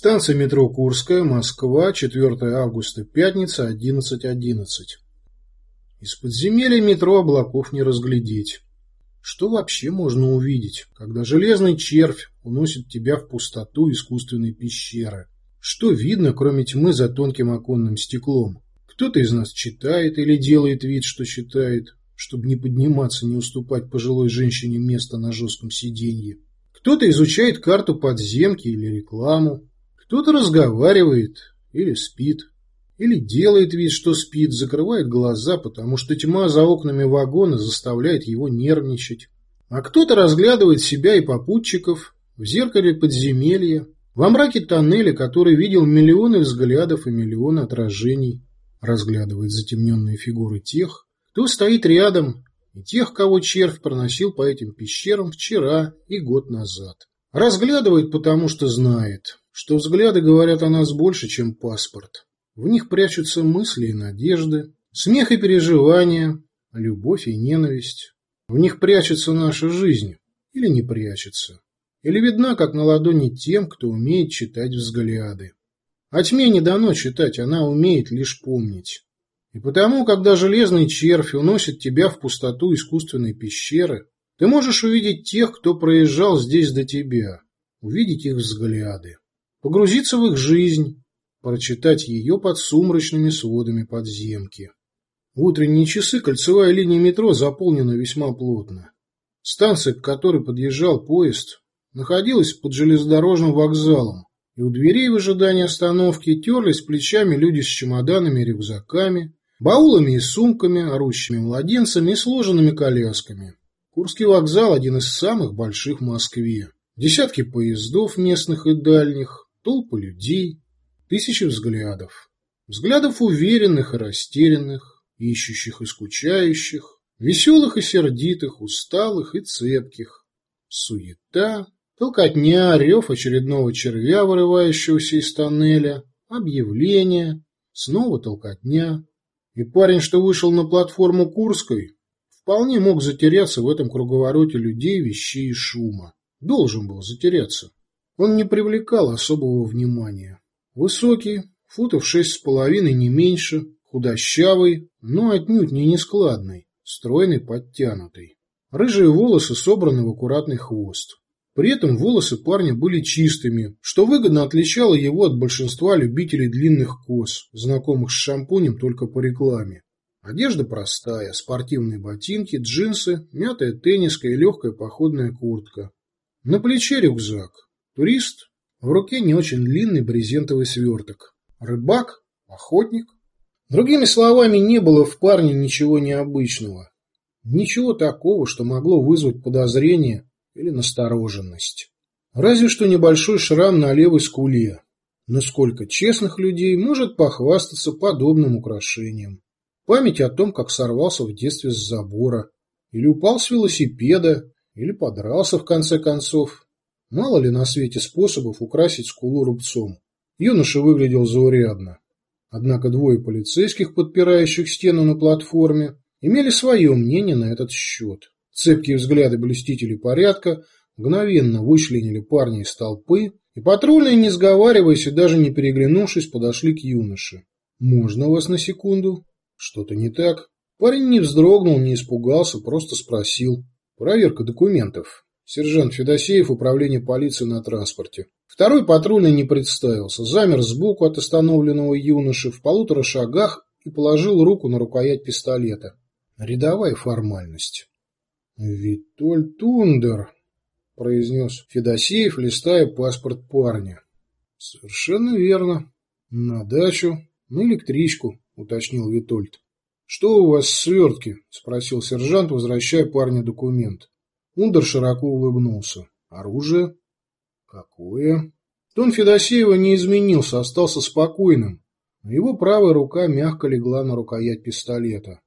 Станция метро Курская, Москва, 4 августа, пятница, 11.11. Из подземелья метро облаков не разглядеть. Что вообще можно увидеть, когда железный червь уносит тебя в пустоту искусственной пещеры? Что видно, кроме тьмы за тонким оконным стеклом? Кто-то из нас читает или делает вид, что читает, чтобы не подниматься, не уступать пожилой женщине место на жестком сиденье. Кто-то изучает карту подземки или рекламу. Кто-то разговаривает или спит. Или делает вид, что спит, закрывает глаза, потому что тьма за окнами вагона заставляет его нервничать. А кто-то разглядывает себя и попутчиков в зеркале подземелья, во мраке тоннеля, который видел миллионы взглядов и миллионы отражений, разглядывает затемненные фигуры тех, кто стоит рядом, и тех, кого червь проносил по этим пещерам вчера и год назад. Разглядывает, потому что знает, что взгляды говорят о нас больше, чем паспорт. В них прячутся мысли и надежды, смех и переживания, любовь и ненависть. В них прячется наша жизнь или не прячется. Или видна, как на ладони тем, кто умеет читать взгляды. А тьме не дано читать, она умеет лишь помнить. И потому, когда железный червь уносит тебя в пустоту искусственной пещеры, ты можешь увидеть тех, кто проезжал здесь до тебя, увидеть их взгляды, погрузиться в их жизнь, прочитать ее под сумрачными сводами подземки. В утренние часы кольцевая линия метро заполнена весьма плотно. Станция, к которой подъезжал поезд, находилась под железнодорожным вокзалом, и у дверей в ожидании остановки терлись плечами люди с чемоданами и рюкзаками, баулами и сумками, орущими младенцами и сложенными колясками. Курский вокзал – один из самых больших в Москве. Десятки поездов местных и дальних, толпы людей, Тысячи взглядов. Взглядов уверенных и растерянных, ищущих и скучающих, веселых и сердитых, усталых и цепких. Суета, толкотня, рев очередного червя, вырывающегося из тоннеля, объявление, снова толкотня. И парень, что вышел на платформу Курской, вполне мог затеряться в этом круговороте людей, вещей и шума. Должен был затеряться. Он не привлекал особого внимания. Высокий, футов шесть с половиной, не меньше, худощавый, но отнюдь не нескладный, стройный, подтянутый. Рыжие волосы собраны в аккуратный хвост. При этом волосы парня были чистыми, что выгодно отличало его от большинства любителей длинных кос, знакомых с шампунем только по рекламе. Одежда простая, спортивные ботинки, джинсы, мятая тенниска и легкая походная куртка. На плече рюкзак. Турист в руке не очень длинный брезентовый сверток. Рыбак? Охотник? Другими словами, не было в парне ничего необычного. Ничего такого, что могло вызвать подозрение или настороженность. Разве что небольшой шрам на левой скуле. Но сколько честных людей может похвастаться подобным украшением? Память о том, как сорвался в детстве с забора, или упал с велосипеда, или подрался в конце концов, Мало ли на свете способов украсить скулу рубцом. Юноша выглядел заурядно. Однако двое полицейских, подпирающих стену на платформе, имели свое мнение на этот счет. Цепкие взгляды блюстителей порядка мгновенно вычленили парня из толпы, и патрульные, не сговариваясь и даже не переглянувшись, подошли к юноше. «Можно вас на секунду?» «Что-то не так?» Парень не вздрогнул, не испугался, просто спросил. «Проверка документов». Сержант Федосеев, управление полиции на транспорте. Второй патрульный не представился, замер сбоку от остановленного юноши в полутора шагах и положил руку на рукоять пистолета. Рядовая формальность. «Витоль Тундер», — произнес Федосеев, листая паспорт парня. «Совершенно верно. На дачу, на электричку», — уточнил Витольд. «Что у вас в свертке?» — спросил сержант, возвращая парню документ. Ундер широко улыбнулся. Оружие? Какое? Тон Федосеева не изменился, остался спокойным. его правая рука мягко легла на рукоять пистолета.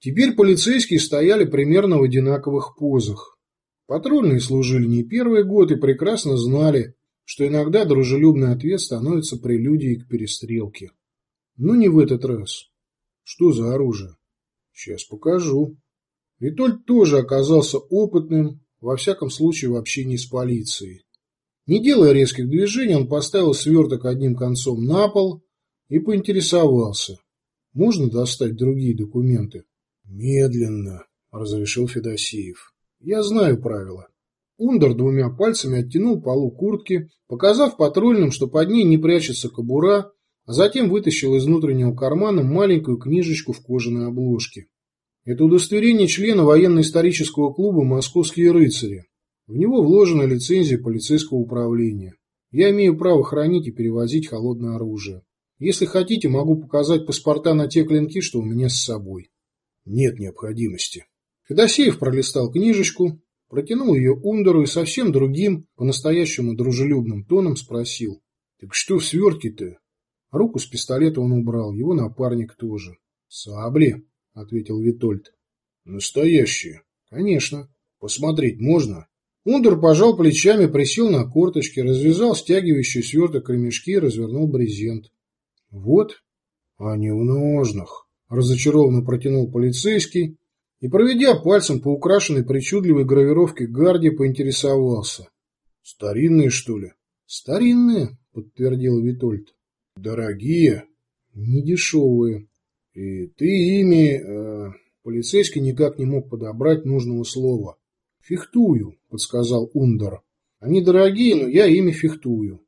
Теперь полицейские стояли примерно в одинаковых позах. Патрульные служили не первый год и прекрасно знали, что иногда дружелюбный ответ становится прелюдией к перестрелке. Но не в этот раз. Что за оружие? Сейчас покажу. Витольд тоже оказался опытным, во всяком случае в общении с полицией. Не делая резких движений, он поставил сверток одним концом на пол и поинтересовался. Можно достать другие документы? Медленно, разрешил Федосеев. Я знаю правила. Ундер двумя пальцами оттянул полу куртки, показав патрульным, что под ней не прячется кобура, а затем вытащил из внутреннего кармана маленькую книжечку в кожаной обложке. Это удостоверение члена военно-исторического клуба «Московские рыцари». В него вложена лицензия полицейского управления. Я имею право хранить и перевозить холодное оружие. Если хотите, могу показать паспорта на те клинки, что у меня с собой. Нет необходимости. Федосеев пролистал книжечку, протянул ее Ундеру и совсем другим, по-настоящему дружелюбным тоном спросил. «Так что в свертке-то?» Руку с пистолета он убрал, его напарник тоже. «Сабли», — ответил Витольд. «Настоящие?» «Конечно. Посмотреть можно?» Ундер пожал плечами, присел на корточки, развязал стягивающий сверток ремешки и развернул брезент. «Вот, они в ножнах», — разочарованно протянул полицейский и, проведя пальцем по украшенной причудливой гравировке гарде, поинтересовался. «Старинные, что ли?» «Старинные», — подтвердил Витольд. «Дорогие?» «Недешевые». «И ты ими...» э, Полицейский никак не мог подобрать нужного слова. «Фехтую», — подсказал Ундер. «Они дорогие, но я ими фехтую».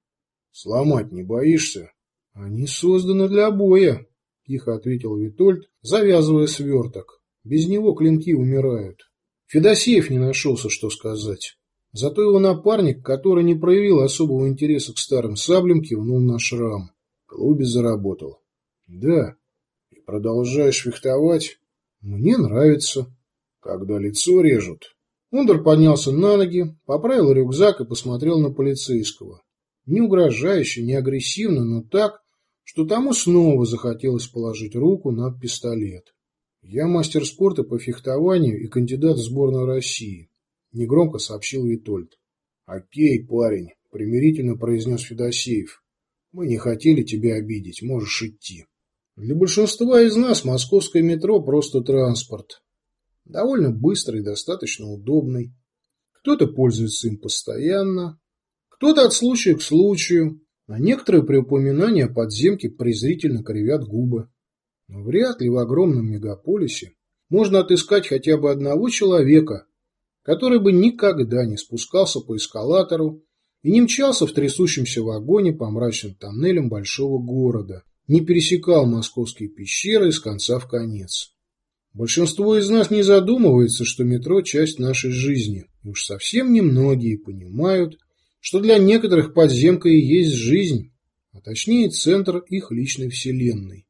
«Сломать не боишься?» «Они созданы для боя», — тихо ответил Витольд, завязывая сверток. Без него клинки умирают. Федосеев не нашелся, что сказать. Зато его напарник, который не проявил особого интереса к старым саблям, кивнул на шрам. В клубе заработал. Да. И продолжаешь фехтовать? Мне нравится. Когда лицо режут. Ундер поднялся на ноги, поправил рюкзак и посмотрел на полицейского. Не угрожающе, не агрессивно, но так, что тому снова захотелось положить руку на пистолет. «Я мастер спорта по фехтованию и кандидат в сборную России», – негромко сообщил Витольд. «Окей, парень», – примирительно произнес Федосеев. «Мы не хотели тебя обидеть, можешь идти». Для большинства из нас московское метро просто транспорт. Довольно быстрый достаточно удобный. Кто-то пользуется им постоянно, кто-то от случая к случаю, а некоторые при упоминании о подземке презрительно кривят губы. Но вряд ли в огромном мегаполисе можно отыскать хотя бы одного человека, который бы никогда не спускался по эскалатору и не мчался в трясущемся вагоне по мрачным тоннелям большого города, не пересекал московские пещеры из конца в конец. Большинство из нас не задумывается, что метро – часть нашей жизни, уж совсем немногие понимают, что для некоторых подземка и есть жизнь, а точнее центр их личной вселенной.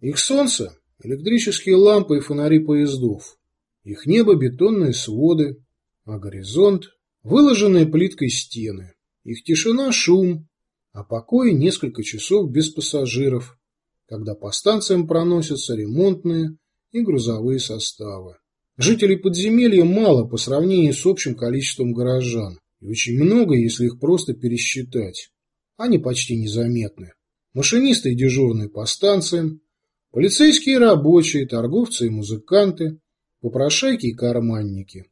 Их солнце – электрические лампы и фонари поездов. Их небо – бетонные своды, а горизонт – выложенные плиткой стены. Их тишина – шум, а покой – несколько часов без пассажиров, когда по станциям проносятся ремонтные и грузовые составы. Жителей подземелья мало по сравнению с общим количеством горожан, и очень много, если их просто пересчитать. Они почти незаметны. Машинисты и дежурные по станциям, Полицейские рабочие, торговцы и музыканты, попрошайки и карманники,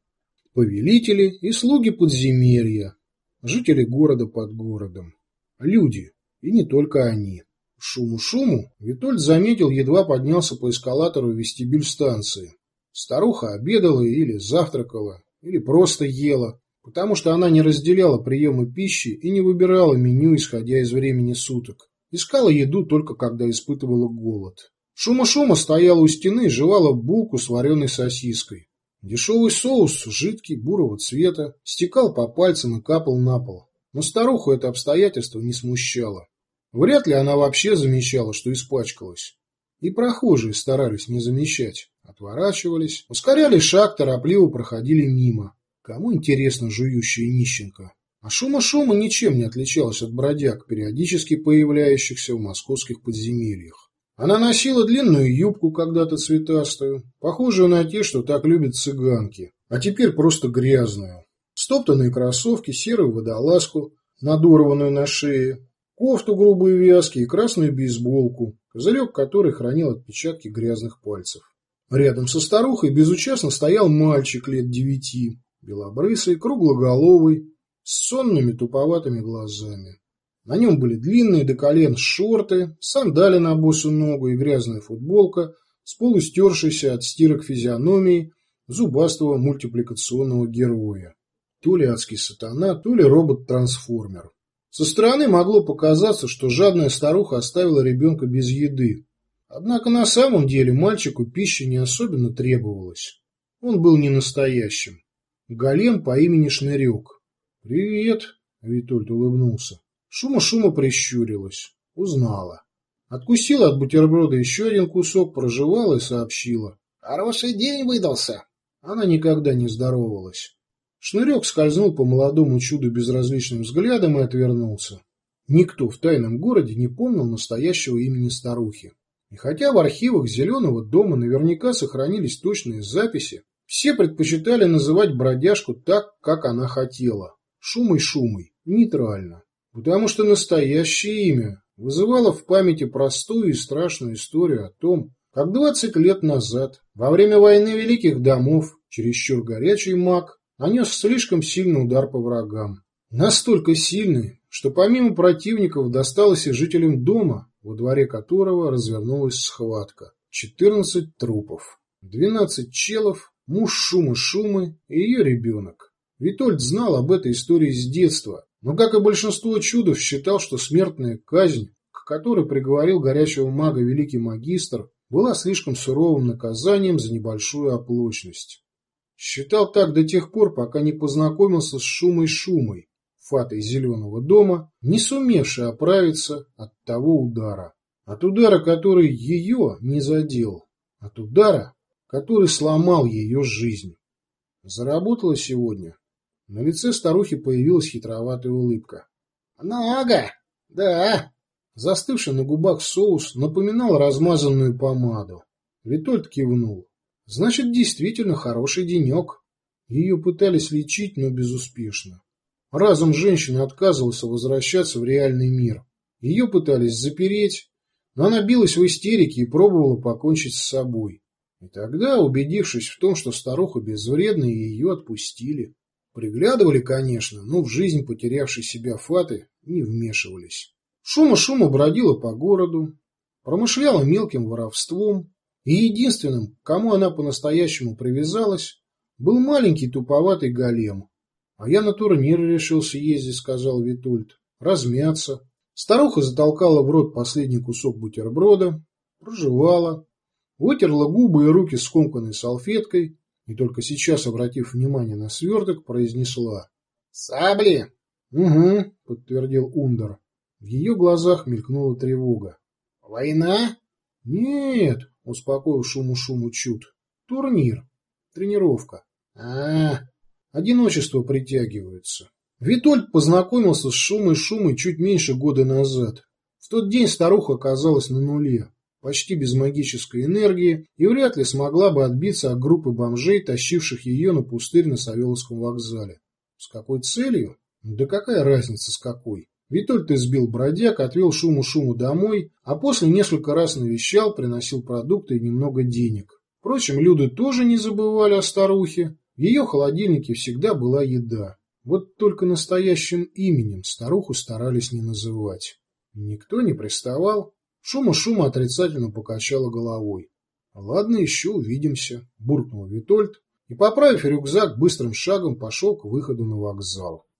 повелители и слуги подземелья, жители города под городом, люди, и не только они. Шуму-шуму Витольд заметил, едва поднялся по эскалатору в вестибюль станции. Старуха обедала или завтракала, или просто ела, потому что она не разделяла приемы пищи и не выбирала меню, исходя из времени суток. Искала еду только когда испытывала голод. Шума-шума стояла у стены и жевала булку с вареной сосиской. Дешевый соус, жидкий, бурого цвета, стекал по пальцам и капал на пол. Но старуху это обстоятельство не смущало. Вряд ли она вообще замечала, что испачкалась. И прохожие старались не замечать. Отворачивались, ускоряли шаг, торопливо проходили мимо. Кому интересно жующая нищенка? А шума-шума ничем не отличалась от бродяг, периодически появляющихся в московских подземельях. Она носила длинную юбку, когда-то цветастую, похожую на те, что так любят цыганки, а теперь просто грязную. Стоптанные кроссовки, серую водолазку, надорванную на шее, кофту грубые вязки и красную бейсболку, козырек которой хранил отпечатки грязных пальцев. Рядом со старухой безучастно стоял мальчик лет девяти, белобрысый, круглоголовый, с сонными туповатыми глазами. На нем были длинные до колен шорты, сандали на босу ногу и грязная футболка с полустершейся от стирок физиономией зубастого мультипликационного героя. То ли адский сатана, то ли робот-трансформер. Со стороны могло показаться, что жадная старуха оставила ребенка без еды. Однако на самом деле мальчику пищи не особенно требовалось. Он был не настоящим. Голем по имени Шнырек. «Привет!» — Витольд улыбнулся. Шума-шума прищурилась. Узнала. Откусила от бутерброда еще один кусок, прожевала и сообщила. «Хороший день выдался!» Она никогда не здоровалась. Шнырек скользнул по молодому чуду безразличным взглядом и отвернулся. Никто в тайном городе не помнил настоящего имени старухи. И хотя в архивах Зеленого дома наверняка сохранились точные записи, все предпочитали называть бродяжку так, как она хотела. Шумой-шумой, нейтрально. Потому что настоящее имя вызывало в памяти простую и страшную историю о том, как двадцать лет назад, во время войны Великих Домов, чересчур горячий маг нанес слишком сильный удар по врагам. Настолько сильный, что помимо противников досталось и жителям дома, во дворе которого развернулась схватка. Четырнадцать трупов, двенадцать челов, муж Шумы-Шумы и ее ребенок. Витольд знал об этой истории с детства, но, как и большинство чудов, считал, что смертная казнь, к которой приговорил горячего мага великий магистр, была слишком суровым наказанием за небольшую оплошность. Считал так до тех пор, пока не познакомился с Шумой-Шумой, фатой Зеленого дома, не сумевшей оправиться от того удара. От удара, который ее не задел. От удара, который сломал ее жизнь. Заработала сегодня. На лице старухи появилась хитроватая улыбка. «Много! Да!» Застывший на губах соус напоминал размазанную помаду. Витольд кивнул. Значит, действительно хороший денек. Ее пытались лечить, но безуспешно. Разум женщины отказывался возвращаться в реальный мир. Ее пытались запереть, но она билась в истерике и пробовала покончить с собой. И тогда, убедившись в том, что старуха безвредна, ее отпустили. Приглядывали, конечно, но в жизнь потерявшей себя Фаты не вмешивались. Шума-шума бродила по городу, промышляла мелким воровством, и единственным, кому она по-настоящему привязалась, был маленький туповатый голем. А я на турнир решился ездить, сказал Витульд, размяться. Старуха затолкала в рот последний кусок бутерброда, прожевала, вытерла губы и руки скомканной салфеткой и только сейчас, обратив внимание на сверток, произнесла «Сабли!» «Угу», — подтвердил Ундер. В ее глазах мелькнула тревога. «Война?» «Нет», — успокоил шуму-шуму чуд. «Турнир. Тренировка». А, Одиночество притягивается. Витольд познакомился с Шумой-Шумой чуть меньше года назад. В тот день старуха оказалась на нуле, почти без магической энергии, и вряд ли смогла бы отбиться от группы бомжей, тащивших ее на пустырь на Савеловском вокзале. С какой целью? Да какая разница с какой? Витольд избил бродяг, отвел шуму-шуму домой, а после несколько раз навещал, приносил продукты и немного денег. Впрочем, люди тоже не забывали о старухе. В ее холодильнике всегда была еда. Вот только настоящим именем старуху старались не называть. Никто не приставал. Шума-шума отрицательно покачала головой. «Ладно, еще увидимся», — буркнул Витольд и, поправив рюкзак, быстрым шагом пошел к выходу на вокзал.